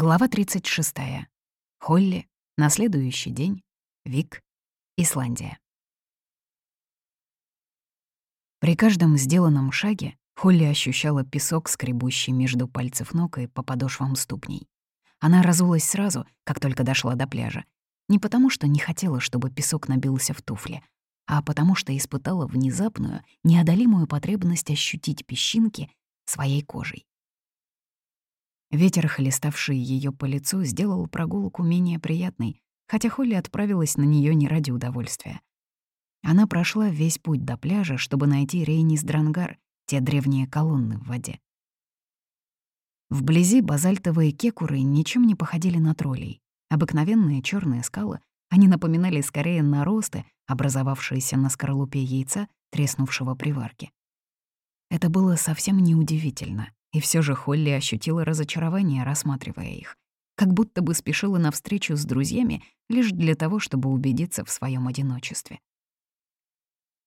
Глава 36. Холли. На следующий день. Вик. Исландия. При каждом сделанном шаге Холли ощущала песок, скребущий между пальцев ног и по подошвам ступней. Она разулась сразу, как только дошла до пляжа. Не потому, что не хотела, чтобы песок набился в туфли, а потому что испытала внезапную, неодолимую потребность ощутить песчинки своей кожей. Ветер, хлеставший ее по лицу, сделал прогулку менее приятной, хотя Холли отправилась на нее не ради удовольствия. Она прошла весь путь до пляжа, чтобы найти Рейнис Дрангар, те древние колонны в воде. Вблизи базальтовые кекуры ничем не походили на троллей. Обыкновенные черные скалы, они напоминали скорее наросты, образовавшиеся на скорлупе яйца, треснувшего при варке. Это было совсем неудивительно. И все же Холли ощутила разочарование, рассматривая их. Как будто бы спешила навстречу с друзьями лишь для того, чтобы убедиться в своем одиночестве.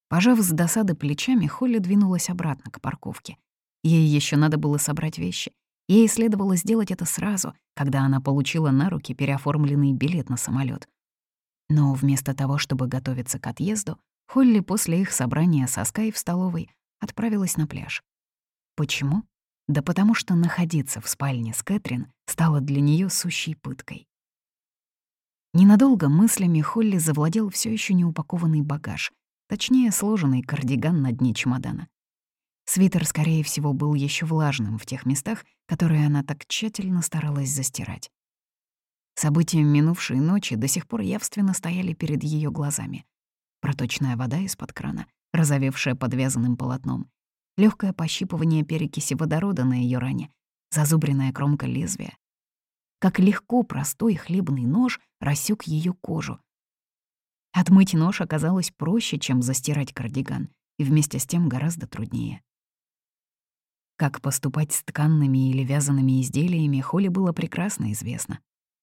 Пожав с досады плечами, Холли двинулась обратно к парковке. Ей еще надо было собрать вещи. Ей следовало сделать это сразу, когда она получила на руки переоформленный билет на самолет. Но вместо того, чтобы готовиться к отъезду, Холли после их собрания со Скай в столовой отправилась на пляж. Почему? Да потому что находиться в спальне с Кэтрин стало для нее сущей пыткой. Ненадолго мыслями Холли завладел все еще неупакованный багаж, точнее, сложенный кардиган на дне чемодана. Свитер, скорее всего, был еще влажным в тех местах, которые она так тщательно старалась застирать. События минувшей ночи до сих пор явственно стояли перед ее глазами. Проточная вода из-под крана, разовевшая подвязанным полотном, легкое пощипывание перекиси водорода на ее ране, зазубренная кромка лезвия. Как легко простой хлебный нож рассек ее кожу. Отмыть нож оказалось проще, чем застирать кардиган, и вместе с тем гораздо труднее. Как поступать с тканными или вязаными изделиями, Холли было прекрасно известно.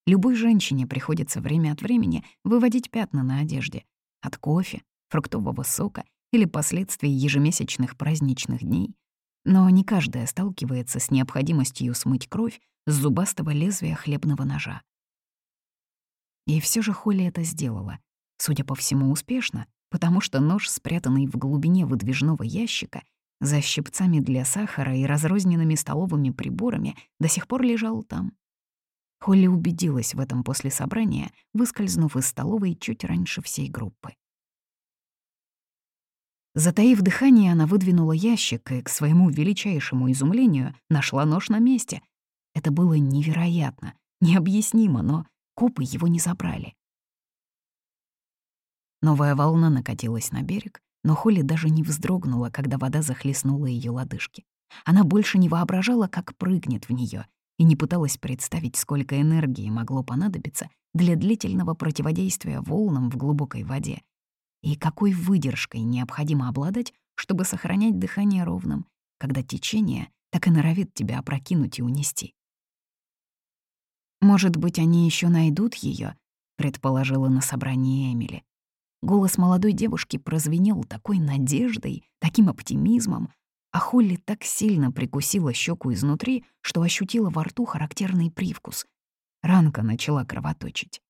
Любой женщине приходится время от времени выводить пятна на одежде. От кофе, фруктового сока или последствий ежемесячных праздничных дней, но не каждая сталкивается с необходимостью смыть кровь с зубастого лезвия хлебного ножа. И все же Холли это сделала, судя по всему, успешно, потому что нож, спрятанный в глубине выдвижного ящика, за щипцами для сахара и разрозненными столовыми приборами, до сих пор лежал там. Холли убедилась в этом после собрания, выскользнув из столовой чуть раньше всей группы. Затаив дыхание, она выдвинула ящик и, к своему величайшему изумлению, нашла нож на месте. Это было невероятно, необъяснимо, но копы его не забрали. Новая волна накатилась на берег, но Холли даже не вздрогнула, когда вода захлестнула ее лодыжки. Она больше не воображала, как прыгнет в нее, и не пыталась представить, сколько энергии могло понадобиться для длительного противодействия волнам в глубокой воде, и какой выдержкой необходимо обладать, чтобы сохранять дыхание ровным, когда течение так и норовит тебя опрокинуть и унести. «Может быть, они еще найдут ее, предположила на собрании Эмили. Голос молодой девушки прозвенел такой надеждой, таким оптимизмом, а Холли так сильно прикусила щеку изнутри, что ощутила во рту характерный привкус. Ранка начала кровоточить.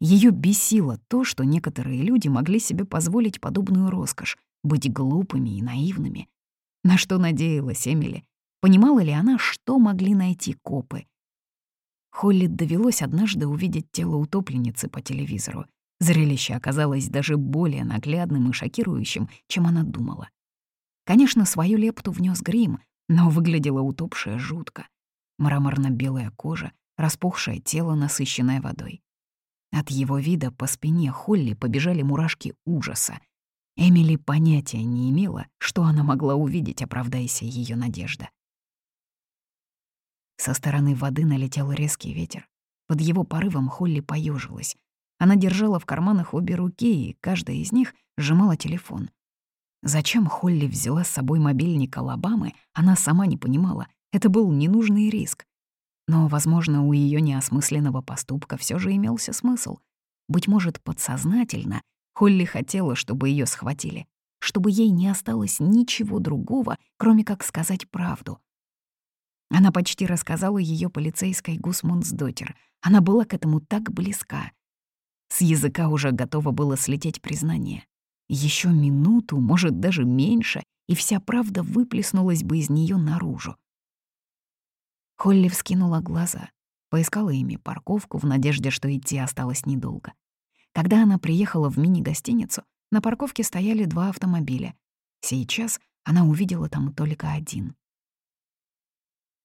Ее бесило то, что некоторые люди могли себе позволить подобную роскошь — быть глупыми и наивными. На что надеялась Эмили? Понимала ли она, что могли найти копы? Холли довелось однажды увидеть тело утопленницы по телевизору. Зрелище оказалось даже более наглядным и шокирующим, чем она думала. Конечно, свою лепту внес грим, но выглядела утопшая жутко. Мраморно-белая кожа, распухшее тело, насыщенное водой. От его вида по спине Холли побежали мурашки ужаса. Эмили понятия не имела, что она могла увидеть, оправдайся ее надежда. Со стороны воды налетел резкий ветер. Под его порывом Холли поежилась. Она держала в карманах обе руки, и каждая из них сжимала телефон. Зачем Холли взяла с собой мобильник Алабамы, она сама не понимала. Это был ненужный риск. Но, возможно, у ее неосмысленного поступка все же имелся смысл. Быть может, подсознательно Холли хотела, чтобы ее схватили, чтобы ей не осталось ничего другого, кроме как сказать правду. Она почти рассказала ее полицейской Гусмунсдотер. Она была к этому так близка. С языка уже готово было слететь признание. Еще минуту, может, даже меньше, и вся правда выплеснулась бы из нее наружу. Холли вскинула глаза, поискала ими парковку в надежде, что идти осталось недолго. Когда она приехала в мини-гостиницу, на парковке стояли два автомобиля. Сейчас она увидела там только один.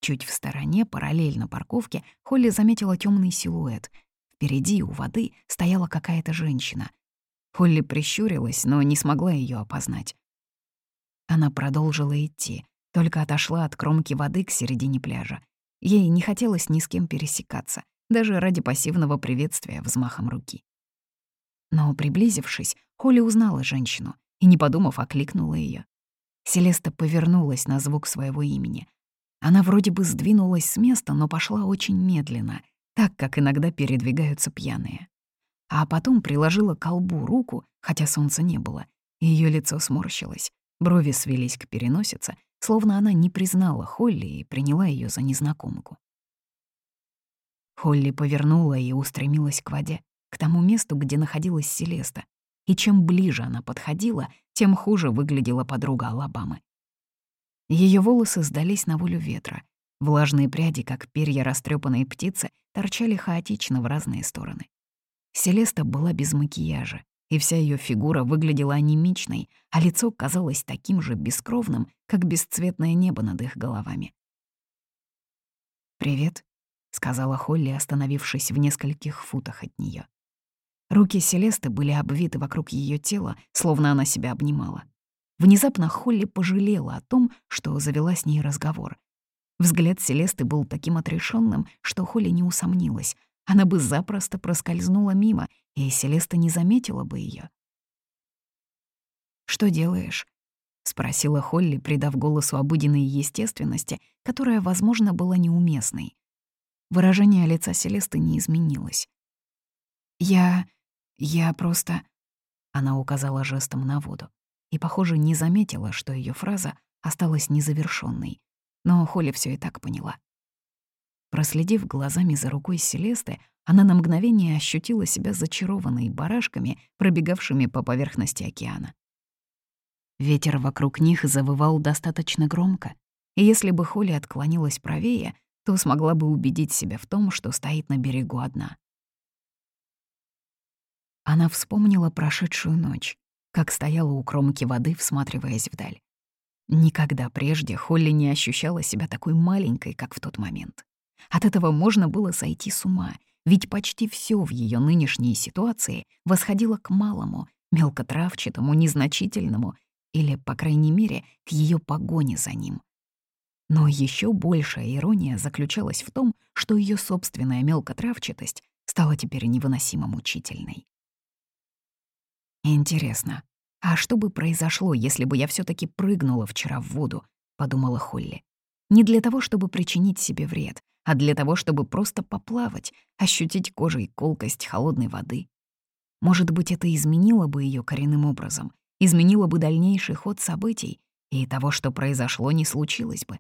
Чуть в стороне, параллельно парковке, Холли заметила темный силуэт. Впереди, у воды, стояла какая-то женщина. Холли прищурилась, но не смогла ее опознать. Она продолжила идти, только отошла от кромки воды к середине пляжа. Ей не хотелось ни с кем пересекаться, даже ради пассивного приветствия взмахом руки. Но, приблизившись, Холли узнала женщину и, не подумав, окликнула ее. Селеста повернулась на звук своего имени. Она вроде бы сдвинулась с места, но пошла очень медленно, так, как иногда передвигаются пьяные а потом приложила к колбу руку, хотя солнца не было. Ее лицо сморщилось, брови свелись к переносице, словно она не признала Холли и приняла ее за незнакомку. Холли повернула и устремилась к воде, к тому месту, где находилась Селеста. И чем ближе она подходила, тем хуже выглядела подруга Алабамы. Ее волосы сдались на волю ветра. Влажные пряди, как перья растрепанной птицы, торчали хаотично в разные стороны. Селеста была без макияжа, и вся ее фигура выглядела анемичной, а лицо казалось таким же бескровным, как бесцветное небо над их головами. «Привет», — сказала Холли, остановившись в нескольких футах от нее. Руки Селесты были обвиты вокруг ее тела, словно она себя обнимала. Внезапно Холли пожалела о том, что завела с ней разговор. Взгляд Селесты был таким отрешенным, что Холли не усомнилась она бы запросто проскользнула мимо, и Селеста не заметила бы ее. «Что делаешь?» — спросила Холли, придав голосу обыденной естественности, которая, возможно, была неуместной. Выражение лица Селесты не изменилось. «Я... я просто...» Она указала жестом на воду и, похоже, не заметила, что ее фраза осталась незавершенной. Но Холли все и так поняла. Проследив глазами за рукой Селесты, она на мгновение ощутила себя зачарованной барашками, пробегавшими по поверхности океана. Ветер вокруг них завывал достаточно громко, и если бы Холли отклонилась правее, то смогла бы убедить себя в том, что стоит на берегу одна. Она вспомнила прошедшую ночь, как стояла у кромки воды, всматриваясь вдаль. Никогда прежде Холли не ощущала себя такой маленькой, как в тот момент. От этого можно было сойти с ума, ведь почти все в ее нынешней ситуации восходило к малому, мелкотравчатому, незначительному или, по крайней мере, к ее погоне за ним. Но еще большая ирония заключалась в том, что ее собственная мелкотравчатость стала теперь невыносимо мучительной. «Интересно, а что бы произошло, если бы я все таки прыгнула вчера в воду?» — подумала Холли. «Не для того, чтобы причинить себе вред, а для того, чтобы просто поплавать, ощутить кожей колкость холодной воды. Может быть, это изменило бы ее коренным образом, изменило бы дальнейший ход событий, и того, что произошло, не случилось бы.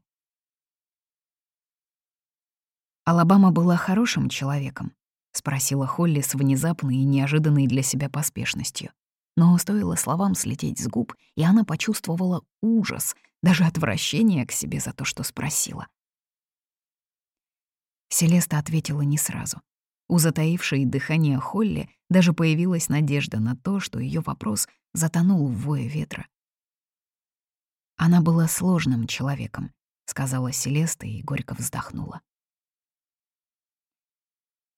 «Алабама была хорошим человеком?» — спросила Холли с внезапной и неожиданной для себя поспешностью. Но стоило словам слететь с губ, и она почувствовала ужас, даже отвращение к себе за то, что спросила. Селеста ответила не сразу. У затаившей дыхание Холли даже появилась надежда на то, что ее вопрос затонул в вое ветра. «Она была сложным человеком», — сказала Селеста и горько вздохнула.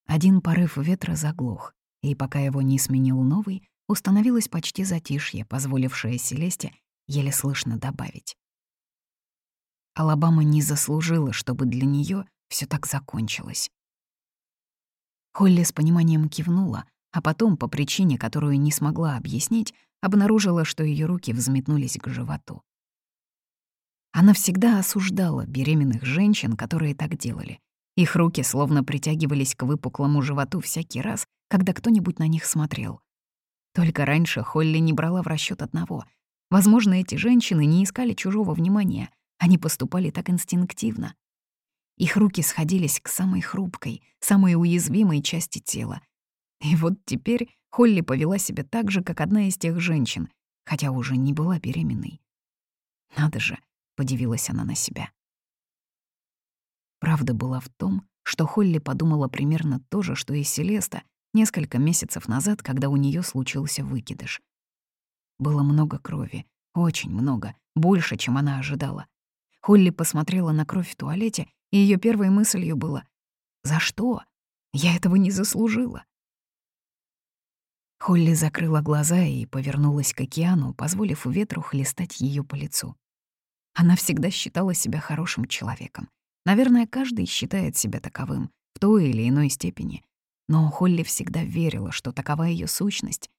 Один порыв ветра заглох, и пока его не сменил новый, установилось почти затишье, позволившее Селесте еле слышно добавить. Алабама не заслужила, чтобы для нее все так закончилось. Холли с пониманием кивнула, а потом, по причине, которую не смогла объяснить, обнаружила, что ее руки взметнулись к животу. Она всегда осуждала беременных женщин, которые так делали. Их руки словно притягивались к выпуклому животу всякий раз, когда кто-нибудь на них смотрел. Только раньше Холли не брала в расчет одного. Возможно, эти женщины не искали чужого внимания, они поступали так инстинктивно. Их руки сходились к самой хрупкой, самой уязвимой части тела. И вот теперь Холли повела себя так же, как одна из тех женщин, хотя уже не была беременной. «Надо же», — подивилась она на себя. Правда была в том, что Холли подумала примерно то же, что и Селеста несколько месяцев назад, когда у нее случился выкидыш. Было много крови, очень много, больше, чем она ожидала. Холли посмотрела на кровь в туалете, и ее первой мыслью было «За что? Я этого не заслужила». Холли закрыла глаза и повернулась к океану, позволив ветру хлестать ее по лицу. Она всегда считала себя хорошим человеком. Наверное, каждый считает себя таковым в той или иной степени. Но Холли всегда верила, что такова ее сущность.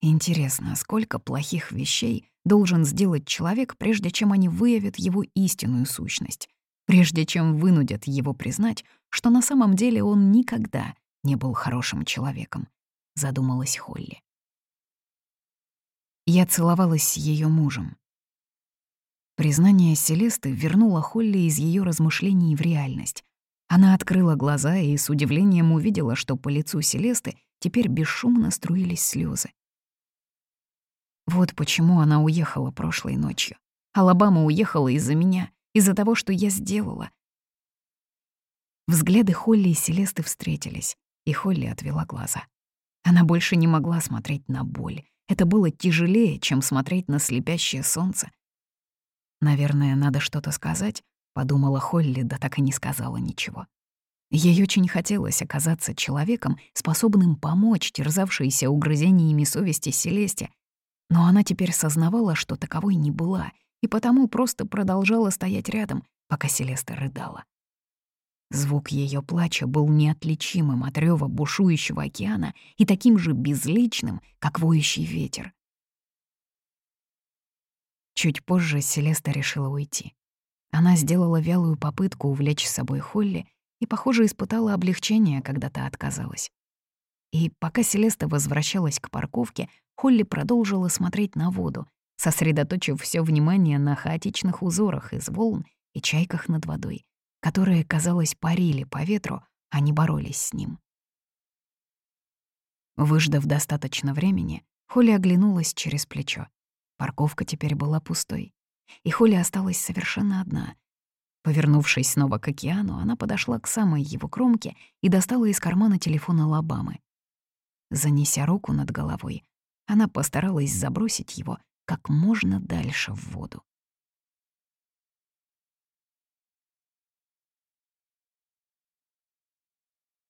Интересно, сколько плохих вещей должен сделать человек, прежде чем они выявят его истинную сущность, прежде чем вынудят его признать, что на самом деле он никогда не был хорошим человеком задумалась Холли. Я целовалась с ее мужем. Признание Селесты вернуло Холли из ее размышлений в реальность. Она открыла глаза и с удивлением увидела, что по лицу Селесты теперь бесшумно струились слезы. Вот почему она уехала прошлой ночью. Алабама уехала из-за меня, из-за того, что я сделала. Взгляды Холли и Селесты встретились, и Холли отвела глаза. Она больше не могла смотреть на боль. Это было тяжелее, чем смотреть на слепящее солнце. «Наверное, надо что-то сказать», — подумала Холли, да так и не сказала ничего. Ей очень хотелось оказаться человеком, способным помочь терзавшейся угрызениями совести Селесте, но она теперь сознавала, что таковой не была, и потому просто продолжала стоять рядом, пока Селеста рыдала. Звук ее плача был неотличимым от рёва бушующего океана и таким же безличным, как воющий ветер. Чуть позже Селеста решила уйти. Она сделала вялую попытку увлечь с собой Холли и, похоже, испытала облегчение, когда та отказалась. И пока Селеста возвращалась к парковке, Холли продолжила смотреть на воду, сосредоточив все внимание на хаотичных узорах из волн и чайках над водой, которые, казалось, парили по ветру, а не боролись с ним. Выждав достаточно времени, Холли оглянулась через плечо. Парковка теперь была пустой, и Холли осталась совершенно одна. Повернувшись снова к океану, она подошла к самой его кромке и достала из кармана телефона Лабамы. Занеся руку над головой, она постаралась забросить его как можно дальше в воду.